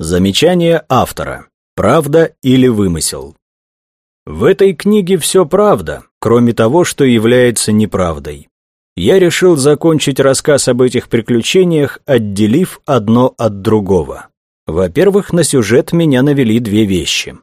Замечание автора. Правда или вымысел? В этой книге все правда, кроме того, что является неправдой. Я решил закончить рассказ об этих приключениях, отделив одно от другого. Во-первых, на сюжет меня навели две вещи.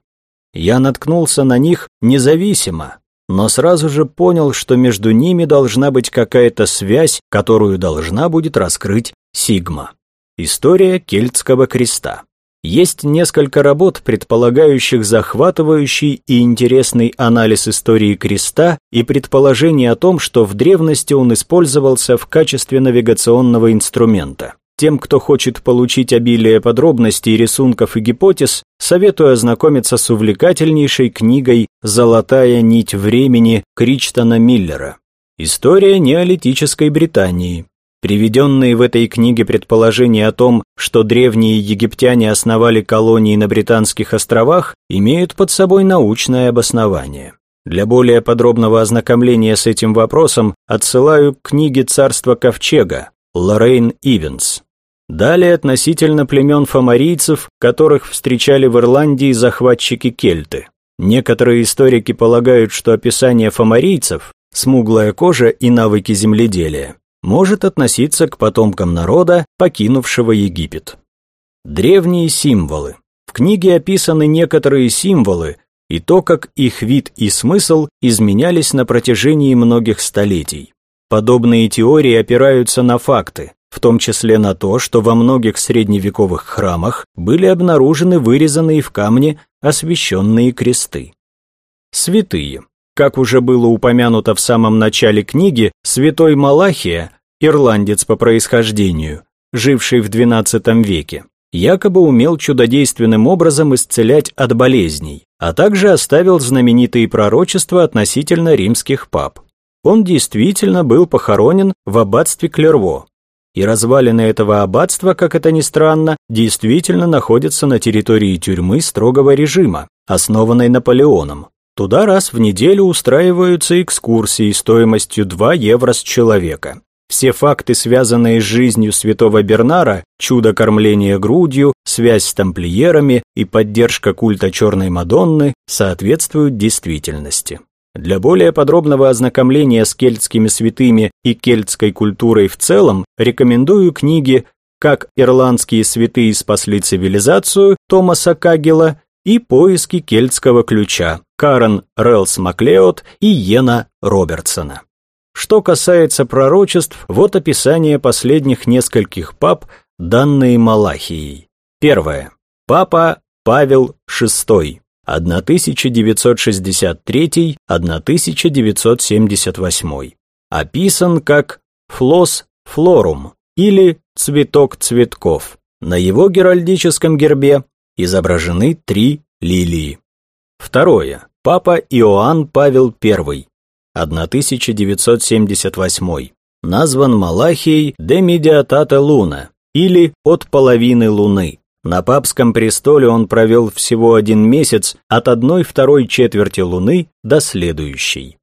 Я наткнулся на них независимо, но сразу же понял, что между ними должна быть какая-то связь, которую должна будет раскрыть Сигма. История Кельтского креста. Есть несколько работ, предполагающих захватывающий и интересный анализ истории креста и предположение о том, что в древности он использовался в качестве навигационного инструмента. Тем, кто хочет получить обилие подробностей, рисунков и гипотез, советую ознакомиться с увлекательнейшей книгой «Золотая нить времени» Кричтона Миллера. История неолитической Британии. Приведенные в этой книге предположения о том, что древние египтяне основали колонии на Британских островах, имеют под собой научное обоснование. Для более подробного ознакомления с этим вопросом отсылаю к книге «Царство ковчега» Лоррейн Ивенс. Далее относительно племен фомарийцев, которых встречали в Ирландии захватчики кельты. Некоторые историки полагают, что описание фомарийцев, смуглая кожа и навыки земледелия, может относиться к потомкам народа, покинувшего Египет. Древние символы. В книге описаны некоторые символы и то, как их вид и смысл изменялись на протяжении многих столетий. Подобные теории опираются на факты, в том числе на то, что во многих средневековых храмах были обнаружены вырезанные в камне освященные кресты. Святые. Как уже было упомянуто в самом начале книги, святой Малахия, ирландец по происхождению, живший в XII веке, якобы умел чудодейственным образом исцелять от болезней, а также оставил знаменитые пророчества относительно римских пап. Он действительно был похоронен в аббатстве Клерво, и развалины этого аббатства, как это ни странно, действительно находятся на территории тюрьмы строгого режима, основанной Наполеоном. Туда раз в неделю устраиваются экскурсии стоимостью 2 евро с человека. Все факты, связанные с жизнью святого Бернара, чудо кормления грудью, связь с тамплиерами и поддержка культа Черной Мадонны соответствуют действительности. Для более подробного ознакомления с кельтскими святыми и кельтской культурой в целом рекомендую книги «Как ирландские святые спасли цивилизацию» Томаса Кагела и «Поиски кельтского ключа» Карен Релс Маклеод и Йена Робертсона. Что касается пророчеств, вот описание последних нескольких пап, данные Малахией. Первое. Папа Павел VI. 1963-1978. Описан как флос флорум или цветок цветков. На его геральдическом гербе изображены три лилии. Второе. Папа Иоанн Павел I, 1978. Назван Малахией де Медиатата Луна или от половины Луны. На папском престоле он провел всего один месяц от одной второй четверти Луны до следующей.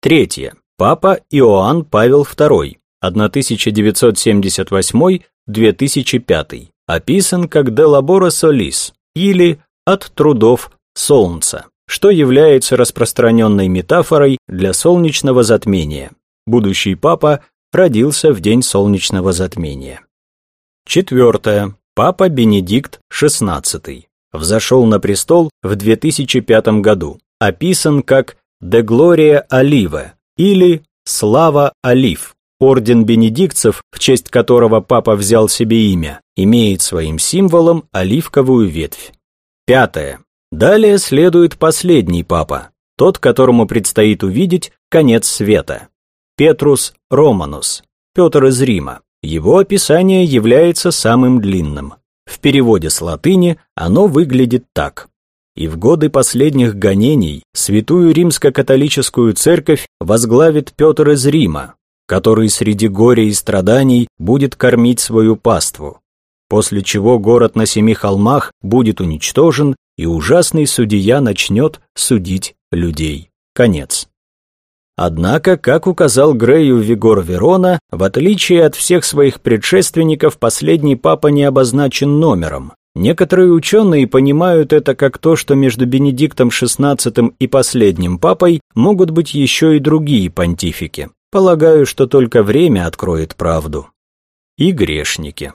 Третье. Папа Иоанн Павел II, 1978-2005, описан как «De labora solis» или «От трудов Солнца», что является распространенной метафорой для солнечного затмения. Будущий папа родился в день солнечного затмения. Четвертое. Папа Бенедикт XVI взошел на престол в 2005 году, описан как «De Gloria Oliva» или «Слава Олив». Орден бенедиктцев, в честь которого папа взял себе имя, имеет своим символом оливковую ветвь. Пятое. Далее следует последний папа, тот, которому предстоит увидеть конец света. Петрус Романус, Петр из Рима. Его описание является самым длинным. В переводе с латыни оно выглядит так. «И в годы последних гонений святую римско-католическую церковь возглавит Петр из Рима, который среди горя и страданий будет кормить свою паству, после чего город на семи холмах будет уничтожен, и ужасный судья начнет судить людей». Конец. Однако, как указал Грею Вигор Верона, в отличие от всех своих предшественников, последний папа не обозначен номером. Некоторые ученые понимают это как то, что между Бенедиктом XVI и последним папой могут быть еще и другие понтифики. Полагаю, что только время откроет правду. И грешники.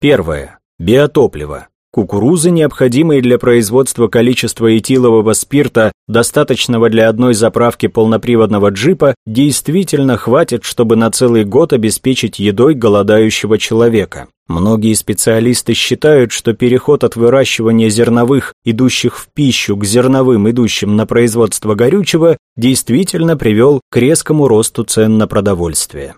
Первое. Биотопливо. Кукурузы, необходимые для производства количества этилового спирта, достаточного для одной заправки полноприводного джипа, действительно хватит, чтобы на целый год обеспечить едой голодающего человека. Многие специалисты считают, что переход от выращивания зерновых, идущих в пищу, к зерновым, идущим на производство горючего, действительно привел к резкому росту цен на продовольствие.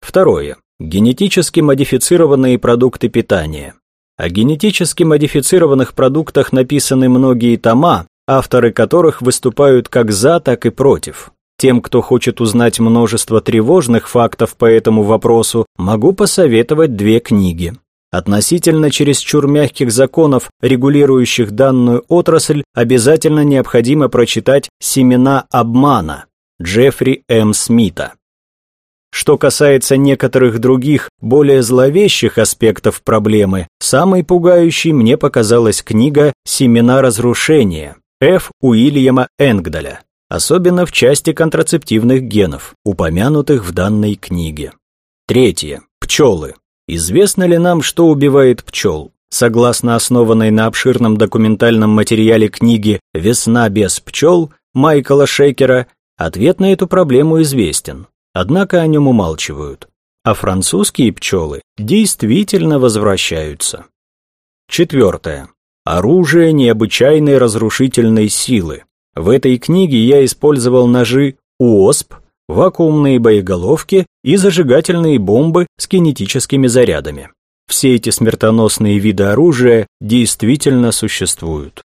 Второе. Генетически модифицированные продукты питания. О генетически модифицированных продуктах написаны многие тома, авторы которых выступают как за, так и против. Тем, кто хочет узнать множество тревожных фактов по этому вопросу, могу посоветовать две книги. Относительно чересчур мягких законов, регулирующих данную отрасль, обязательно необходимо прочитать «Семена обмана» Джеффри М. Смита. Что касается некоторых других, более зловещих аспектов проблемы, самой пугающей мне показалась книга «Семена разрушения» Ф. Уильяма Энгдаля, особенно в части контрацептивных генов, упомянутых в данной книге. Третье. Пчелы. Известно ли нам, что убивает пчел? Согласно основанной на обширном документальном материале книги «Весна без пчел» Майкла Шейкера, ответ на эту проблему известен однако о нем умалчивают, а французские пчелы действительно возвращаются. Четвертое. Оружие необычайной разрушительной силы. В этой книге я использовал ножи УОСП, вакуумные боеголовки и зажигательные бомбы с кинетическими зарядами. Все эти смертоносные виды оружия действительно существуют.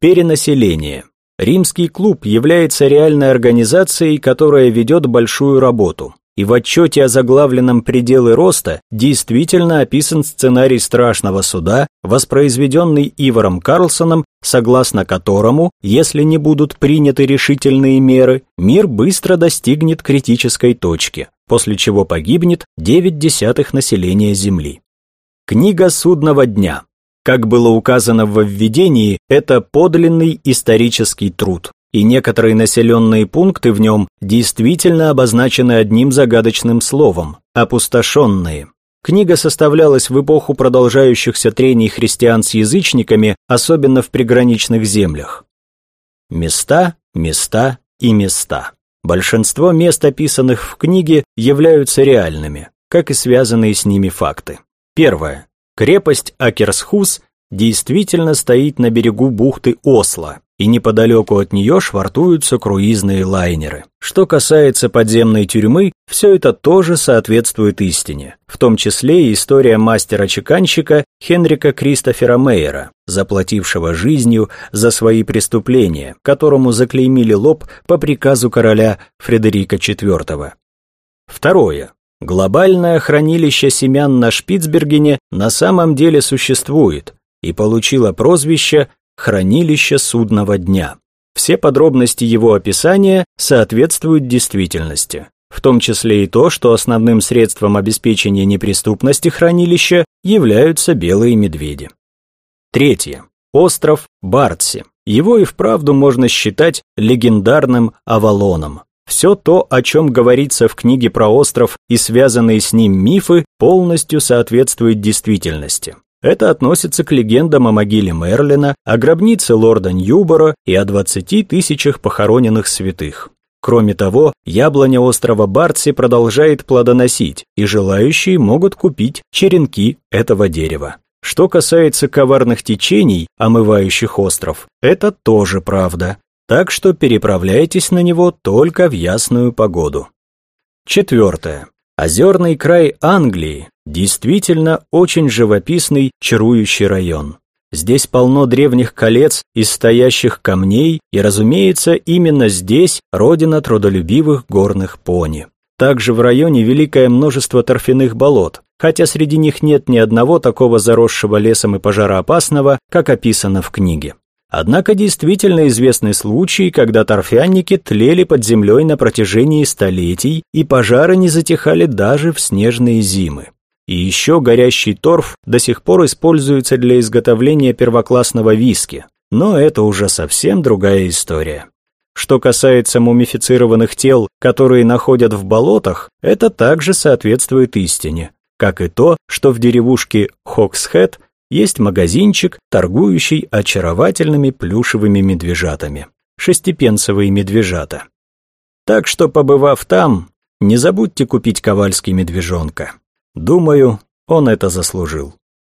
Перенаселение. Римский клуб является реальной организацией, которая ведет большую работу. И в отчете о заглавленном «Пределы роста» действительно описан сценарий страшного суда, воспроизведенный Ивором Карлсоном, согласно которому, если не будут приняты решительные меры, мир быстро достигнет критической точки, после чего погибнет 9 десятых населения Земли. Книга судного дня. Как было указано в введении, это подлинный исторический труд, и некоторые населенные пункты в нем действительно обозначены одним загадочным словом – опустошенные. Книга составлялась в эпоху продолжающихся трений христиан с язычниками, особенно в приграничных землях. Места, места и места. Большинство мест, описанных в книге, являются реальными, как и связанные с ними факты. Первое. Крепость Акерсхус действительно стоит на берегу бухты Осло, и неподалеку от нее швартуются круизные лайнеры. Что касается подземной тюрьмы, все это тоже соответствует истине, в том числе и история мастера-чеканщика Хенрика Кристофера Мейера, заплатившего жизнью за свои преступления, которому заклеймили лоб по приказу короля Фредерика IV. Второе. Глобальное хранилище семян на Шпицбергене на самом деле существует и получило прозвище «Хранилище судного дня». Все подробности его описания соответствуют действительности, в том числе и то, что основным средством обеспечения неприступности хранилища являются белые медведи. Третье. Остров Бартси. Его и вправду можно считать легендарным Авалоном. Все то, о чем говорится в книге про остров и связанные с ним мифы, полностью соответствует действительности. Это относится к легендам о могиле Мерлина, о гробнице лорда Ньюбора и о 20 тысячах похороненных святых. Кроме того, яблоня острова Бартси продолжает плодоносить, и желающие могут купить черенки этого дерева. Что касается коварных течений, омывающих остров, это тоже правда так что переправляйтесь на него только в ясную погоду. Четвертое. Озерный край Англии действительно очень живописный, чарующий район. Здесь полно древних колец из стоящих камней, и, разумеется, именно здесь родина трудолюбивых горных пони. Также в районе великое множество торфяных болот, хотя среди них нет ни одного такого заросшего лесом и пожароопасного, как описано в книге. Однако действительно известны случаи, когда торфяники тлели под землей на протяжении столетий, и пожары не затихали даже в снежные зимы. И еще горящий торф до сих пор используется для изготовления первоклассного виски, но это уже совсем другая история. Что касается мумифицированных тел, которые находят в болотах, это также соответствует истине, как и то, что в деревушке Хоксхэт есть магазинчик, торгующий очаровательными плюшевыми медвежатами. Шестипенцевые медвежата. Так что, побывав там, не забудьте купить ковальский медвежонка. Думаю, он это заслужил.